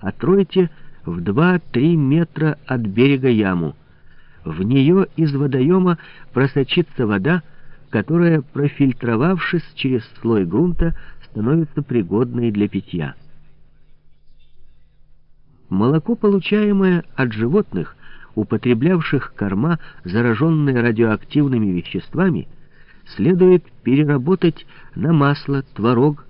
отройте в 2-3 метра от берега яму. В нее из водоема просочится вода, которая, профильтровавшись через слой грунта, становится пригодной для питья. Молоко, получаемое от животных, употреблявших корма, зараженные радиоактивными веществами, следует переработать на масло, творог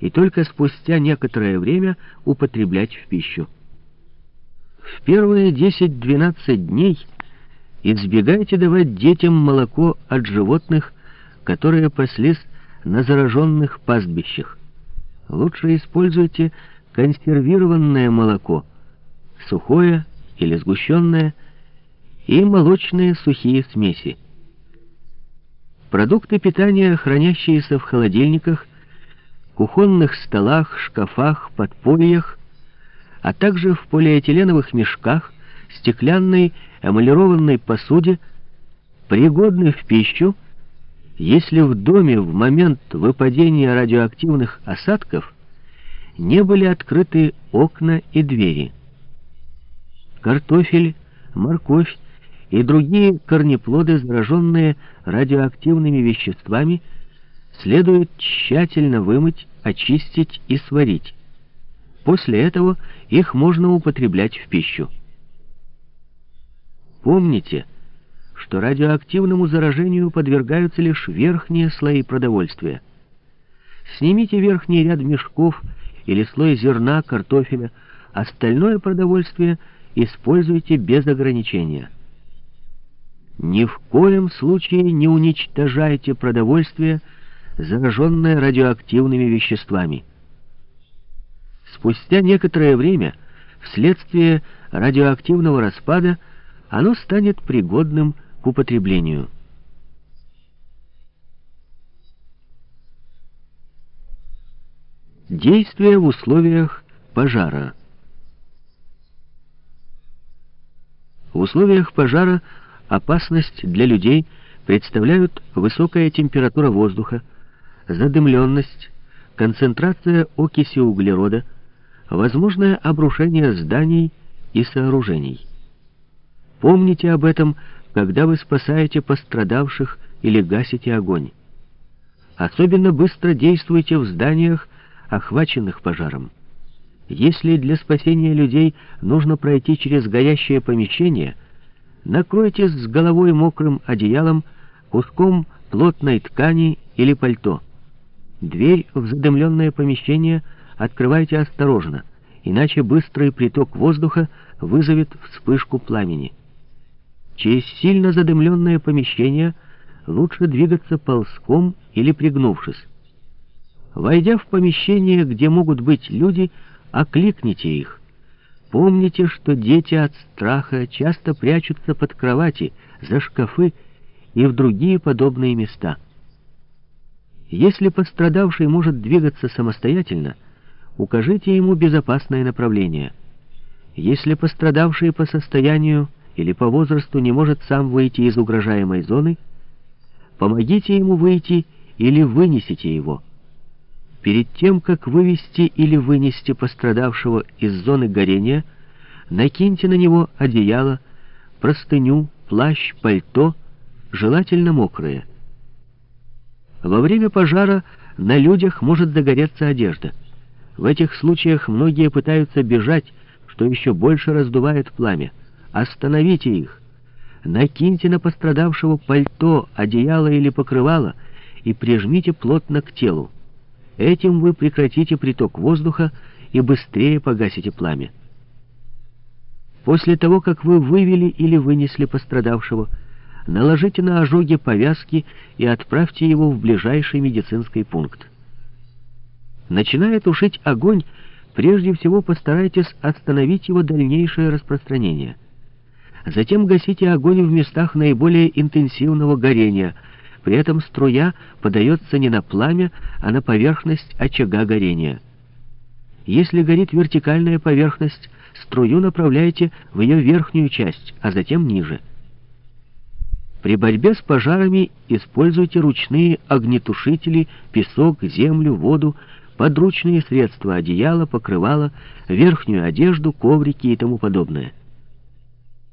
и только спустя некоторое время употреблять в пищу. В первые 10-12 дней избегайте давать детям молоко от животных, которые паслись на зараженных пастбищах. Лучше используйте консервированное молоко, сухое или сгущенное, и молочные сухие смеси. Продукты питания, хранящиеся в холодильниках, кухонных столах, шкафах, подпольях, а также в полиэтиленовых мешках, стеклянной эмалированной посуде, пригодны в пищу, если в доме в момент выпадения радиоактивных осадков не были открыты окна и двери. Картофель, морковь и другие корнеплоды, зараженные радиоактивными веществами, следует тщательно вымыть, очистить и сварить. После этого их можно употреблять в пищу. Помните, что радиоактивному заражению подвергаются лишь верхние слои продовольствия. Снимите верхний ряд мешков или слой зерна, картофеля, остальное продовольствие используйте без ограничения. Ни в коем случае не уничтожайте продовольствие, зараженное радиоактивными веществами. Спустя некоторое время, вследствие радиоактивного распада, оно станет пригодным к употреблению. Действия в условиях пожара. В условиях пожара опасность для людей представляют высокая температура воздуха, задымленность, концентрация окиси углерода, возможное обрушение зданий и сооружений. Помните об этом, когда вы спасаете пострадавших или гасите огонь. Особенно быстро действуйте в зданиях, охваченных пожаром. Если для спасения людей нужно пройти через горящее помещение, накройтесь с головой мокрым одеялом, куском плотной ткани или пальто. Дверь в задымленное помещение открывайте осторожно, иначе быстрый приток воздуха вызовет вспышку пламени. Через сильно задымленное помещение лучше двигаться ползком или пригнувшись. Войдя в помещение, где могут быть люди, окликните их. Помните, что дети от страха часто прячутся под кровати, за шкафы и в другие подобные места. Если пострадавший может двигаться самостоятельно, укажите ему безопасное направление. Если пострадавший по состоянию или по возрасту не может сам выйти из угрожаемой зоны, помогите ему выйти или вынесите его. Перед тем, как вывести или вынести пострадавшего из зоны горения, накиньте на него одеяло, простыню, плащ, пальто, желательно мокрые. Во время пожара на людях может загореться одежда. В этих случаях многие пытаются бежать, что еще больше раздувает пламя. Остановите их. Накиньте на пострадавшего пальто, одеяло или покрывало и прижмите плотно к телу. Этим вы прекратите приток воздуха и быстрее погасите пламя. После того, как вы вывели или вынесли пострадавшего, наложите на ожоги повязки и отправьте его в ближайший медицинский пункт. Начиная тушить огонь, прежде всего постарайтесь остановить его дальнейшее распространение. Затем гасите огонь в местах наиболее интенсивного горения – при этом струя подается не на пламя, а на поверхность очага горения. Если горит вертикальная поверхность, струю направляйте в ее верхнюю часть, а затем ниже. При борьбе с пожарами используйте ручные огнетушители, песок, землю, воду, подручные средства, одеяло, покрывало, верхнюю одежду, коврики и тому подобное.